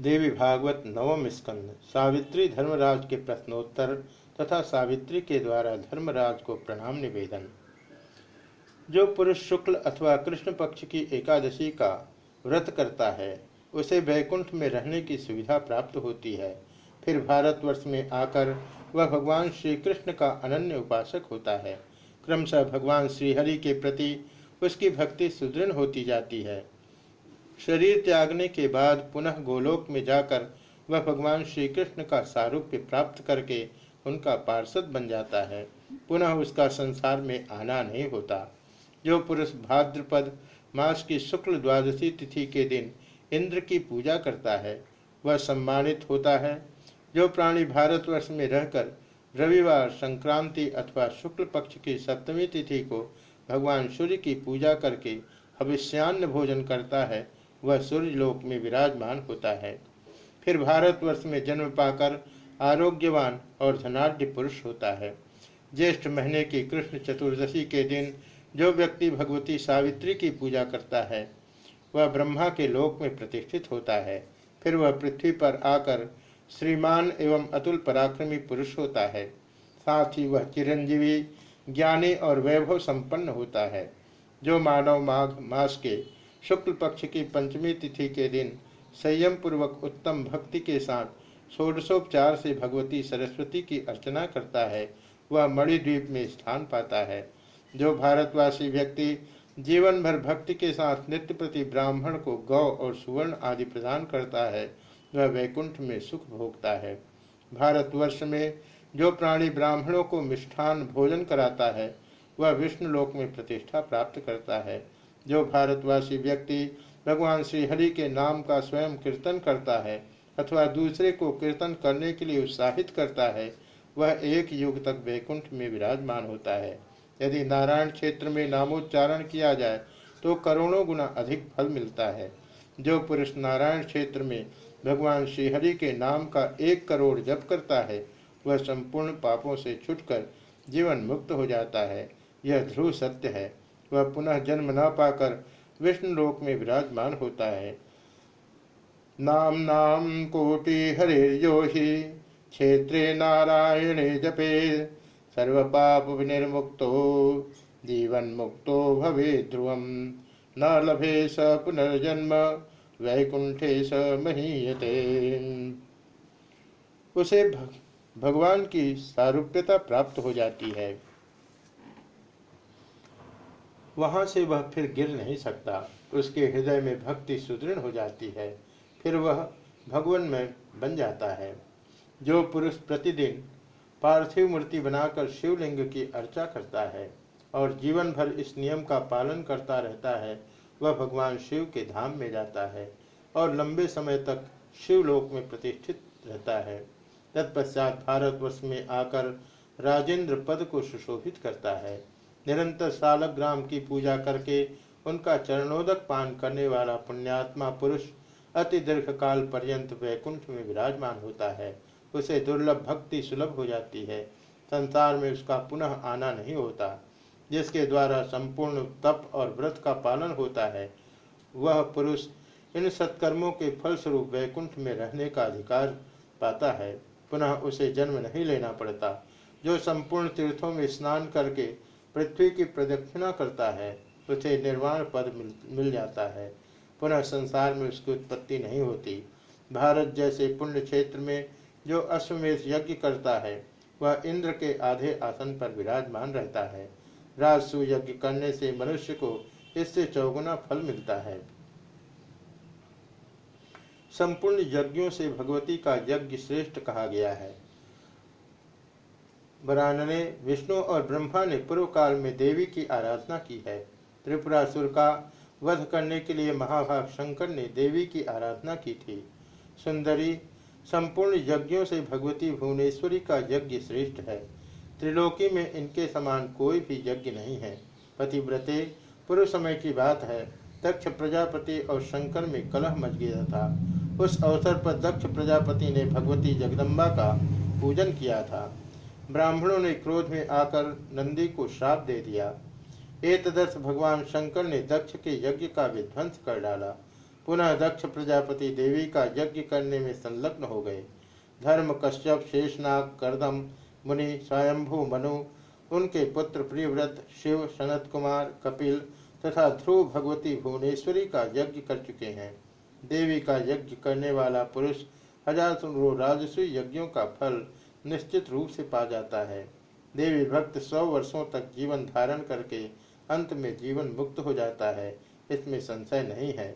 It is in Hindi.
देवी भागवत नवम स्कंद, सावित्री धर्मराज के प्रश्नोत्तर तथा सावित्री के द्वारा धर्मराज को प्रणाम निवेदन। जो पुरुष शुक्ल अथवा कृष्ण पक्ष की एकादशी का व्रत करता है, उसे वैकुंठ में रहने की सुविधा प्राप्त होती है। फिर भारतवर्ष में आकर वह भगवान श्री कृष्ण का अनन्य उपासक होता है। क्रमशः भगवान श्रीहरि के प्रति उसकी भक्ति सुदृढ़ होती जाती है। शरीर त्यागने के बाद पुनः गोलोक में जाकर वह भगवान श्री कृष्ण का सारूप्य प्राप्त करके उनका पार्षद बन जाता है। पुनः उसका संसार में आना नहीं होता। जो पुरुष भाद्रपद मास की शुक्ल द्वादशी तिथि के दिन इंद्र की पूजा करता है, वह सम्मानित होता है। जो प्राणी भारतवर्ष में रहकर रविवार, संक्रांति अथवा शुक्ल पक्ष की सप्तमी तिथि को भगवान सूर्य की पूजा करके भविष्यान्न भोजन करता है वह सूर्य लोक में विराजमान होता है। फिर भारतवर्ष में जन्म पाकर आरोग्यवान और धनाढ़ पुरुष होता है। ज्येष्ठ महीने की कृष्ण चतुर्दशी के दिन जो व्यक्ति भगवती सावित्री की पूजा करता है, वह ब्रह्मा के लोक में प्रतिष्ठित होता है। फिर वह पृथ्वी पर आकर श्रीमान एवं अतुल पराक्रमी पुरुष होता है। साथ ही वह चिरंजीवी, ज्ञानी और वैभव संपन्न होता है, जो मानव माघ मास के शुक्ल पक्ष की पंचमी तिथि के दिन संयम पूर्वक उत्तम भक्ति के साथ षोडशोपचार से भगवती सरस्वती की अर्चना करता है, वह मणिद्वीप में स्थान पाता है। जो भारतवासी व्यक्ति जीवन भर भक्ति के साथ नित्य प्रति ब्राह्मण को गौ और सुवर्ण आदि प्रदान करता है, वह वैकुंठ में सुख भोगता है। भारतवर्ष में जो प्राणी ब्राह्मणों को मिष्ठान भोजन कराता है, वह विष्णु लोक में प्रतिष्ठा प्राप्त करता है। जो भारतवासी व्यक्ति भगवान श्री हरि के नाम का स्वयं कीर्तन करता है अथवा दूसरे को कीर्तन करने के लिए उत्साहित करता है, वह एक युग तक वैकुंठ में विराजमान होता है। यदि नारायण क्षेत्र में नामोच्चारण किया जाए तो करोड़ों गुना अधिक फल मिलता है। जो पुरुष नारायण क्षेत्र में भगवान श्रीहरि के नाम का एक करोड़ जप करता है, वह संपूर्ण पापों से छुटकर जीवन मुक्त हो जाता है। यह ध्रुव सत्य है। वह पुनः जन्म न पाकर विष्णु लोक में विराजमान होता है। नाम नाम कोटि हरे योहि क्षेत्रे नारायणे जपे। सर्व पाप विनिर्मुक्तो, जीवन मुक्तो भवे ध्रुवम। न लभे स पुनर्जन्म, वैकुंठे स महीयते। उसे भगवान की सारूप्यता प्राप्त हो जाती है। वहाँ से वह फिर गिर नहीं सकता। उसके हृदय में भक्ति सुदृढ़ हो जाती है। फिर वह भगवान में बन जाता है। जो पुरुष प्रतिदिन पार्थिव मूर्ति बनाकर शिवलिंग की अर्चा करता है और जीवन भर इस नियम का पालन करता रहता है, वह भगवान शिव के धाम में जाता है और लंबे समय तक शिवलोक में प्रतिष्ठित रहता है। तत्पश्चात भारतवर्ष में आकर राजेंद्र पद को सुशोभित करता है। निरंतर सालग्राम की पूजा करके उनका चरणोदक पान करने वाला पुण्यात्मा पुरुष अति दीर्घ काल पर्यंत वैकुंठ में विराजमान होता है। उसे दुर्लभ भक्ति सुलभ हो जाती है। संसार में उसका पुनः आना नहीं होता, जिसके द्वारा संपूर्ण तप और व्रत का पालन होता है। वह पुरुष इन सत्कर्मों के फलस्वरूप वैकुंठ में रहने का अधिकार पाता है। पुनः उसे जन्म नहीं लेना पड़ता। जो संपूर्ण तीर्थों में स्नान करके पृथ्वी की प्रदक्षिणा करता है उसे निर्वाण पद मिल, मिल जाता है। पुनः संसार में उसकी उत्पत्ति नहीं होती। भारत जैसे पुण्य क्षेत्र में जो अश्वमेध यज्ञ करता है वह इंद्र के आधे आसन पर विराजमान रहता है। राजसु यज्ञ करने से मनुष्य को इससे चौगुना फल मिलता है। संपूर्ण यज्ञों से भगवती का यज्ञ श्रेष्ठ कहा गया है। बरानने विष्णु और ब्रह्मा ने पूर्व काल में देवी की आराधना की है। त्रिपुरासुर का वध करने के लिए महाभाग शंकर ने देवी की आराधना की थी। सुंदरी, संपूर्ण यज्ञों से भगवती भुवनेश्वरी का यज्ञ श्रेष्ठ है। त्रिलोकी में इनके समान कोई भी यज्ञ नहीं है। पतिव्रते पूर्व समय की बात है। दक्ष प्रजापति और शंकर में कलह मच गया था। उस अवसर पर दक्ष प्रजापति ने भगवती जगदम्बा का पूजन किया था। ब्राह्मणों ने क्रोध में आकर नंदी को श्राप दे दिया। तदर्थ भगवान शंकर ने दक्ष के यज्ञ का विध्वंस कर डाला। पुनः दक्ष प्रजापति देवी का यज्ञ करने में संलग्न हो गए। धर्म कश्यप, शेषनाग, करदम, मुनि, स्वयंभू, मनु, उनके पुत्र प्रियव्रत, शिव, सनत कुमार, कपिल तथा ध्रुव भगवती भुवनेश्वरी का यज्ञ कर चुके हैं। देवी का यज्ञ करने वाला पुरुष हज़ार राजस्वी यज्ञों का फल निश्चित रूप से पा जाता है। देवी भक्त सौ वर्षों तक जीवन धारण करके अंत में जीवन मुक्त हो जाता है, इसमें संशय नहीं है।